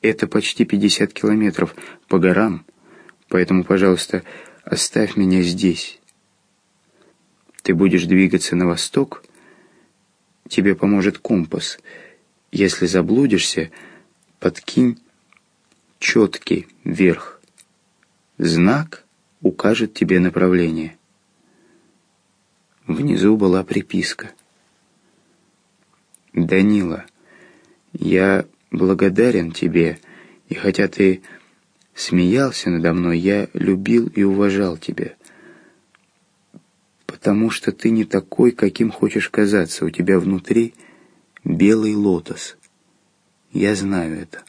Это почти 50 километров по горам, поэтому, пожалуйста, оставь меня здесь. Ты будешь двигаться на восток, тебе поможет компас. Если заблудишься, подкинь четкий вверх. Знак укажет тебе направление. Внизу была приписка. «Данила, я благодарен тебе, и хотя ты смеялся надо мной, я любил и уважал тебя, потому что ты не такой, каким хочешь казаться, у тебя внутри белый лотос. Я знаю это.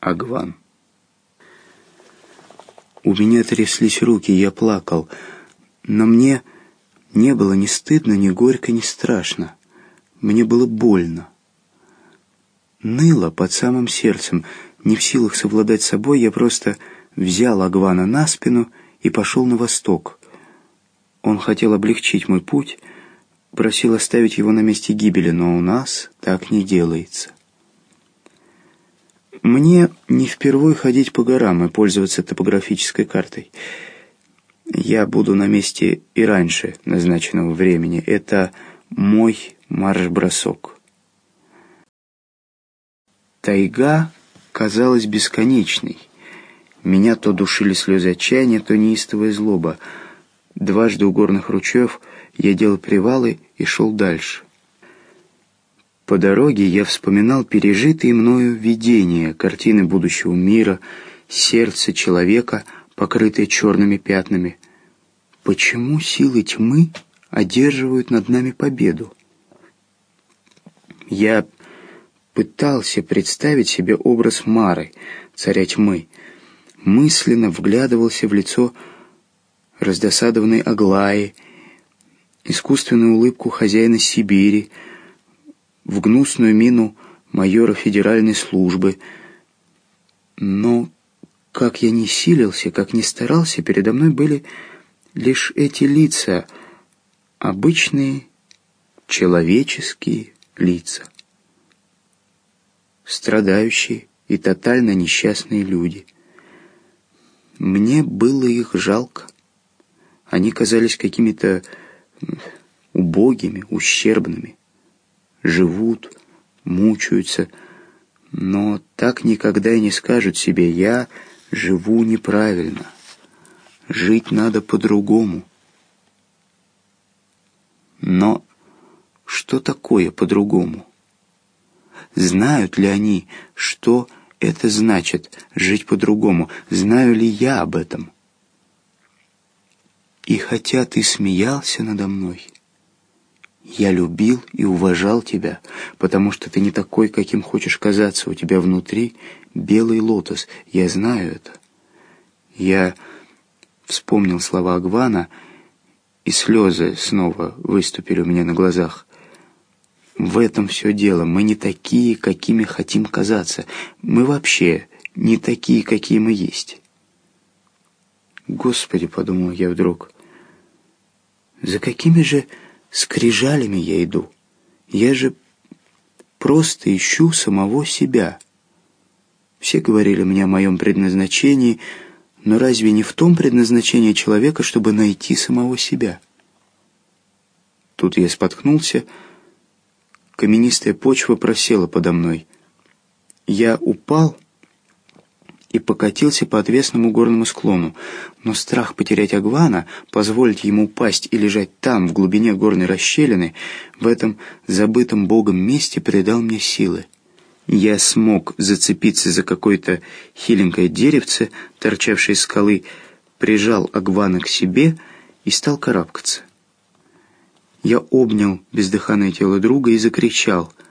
Агван. У меня тряслись руки, я плакал, но мне не было ни стыдно, ни горько, ни страшно. Мне было больно. Ныло под самым сердцем. Не в силах совладать собой, я просто взял Агвана на спину и пошел на восток. Он хотел облегчить мой путь, просил оставить его на месте гибели, но у нас так не делается. Мне не впервой ходить по горам и пользоваться топографической картой. Я буду на месте и раньше назначенного времени. Это мой марш-бросок. Тайга казалась бесконечной. Меня то душили слезы отчаяния, то неистовая злоба. Дважды у горных ручьев я делал привалы и шел дальше. По дороге я вспоминал пережитые мною видения, картины будущего мира, сердце человека — покрытые черными пятнами. Почему силы тьмы одерживают над нами победу? Я пытался представить себе образ Мары, царя тьмы, мысленно вглядывался в лицо раздосадованной Аглаи, искусственную улыбку хозяина Сибири, в гнусную мину майора федеральной службы. Но как я ни силился, как ни старался, передо мной были лишь эти лица, обычные человеческие лица. Страдающие и тотально несчастные люди. Мне было их жалко. Они казались какими-то убогими, ущербными. Живут, мучаются, но так никогда и не скажут себе «я живу неправильно. Жить надо по-другому. Но что такое по-другому? Знают ли они, что это значит жить по-другому? Знаю ли я об этом? И хотя ты смеялся надо мной, я любил и уважал тебя, потому что ты не такой, каким хочешь казаться. У тебя внутри белый лотос. Я знаю это. Я вспомнил слова Агвана, и слезы снова выступили у меня на глазах. В этом все дело. Мы не такие, какими хотим казаться. Мы вообще не такие, какие мы есть. Господи, подумал я вдруг, за какими же скрижалями я иду? Я же просто ищу самого себя. Все говорили мне о моем предназначении, но разве не в том предназначении человека, чтобы найти самого себя? Тут я споткнулся, каменистая почва просела подо мной. Я упал и покатился по отвесному горному склону, но страх потерять Агвана, позволить ему упасть и лежать там, в глубине горной расщелины, в этом забытом Богом месте придал мне силы. Я смог зацепиться за какое-то хиленькое деревце, торчавшее из скалы, прижал Агвана к себе и стал карабкаться. Я обнял бездыханное тело друга и закричал —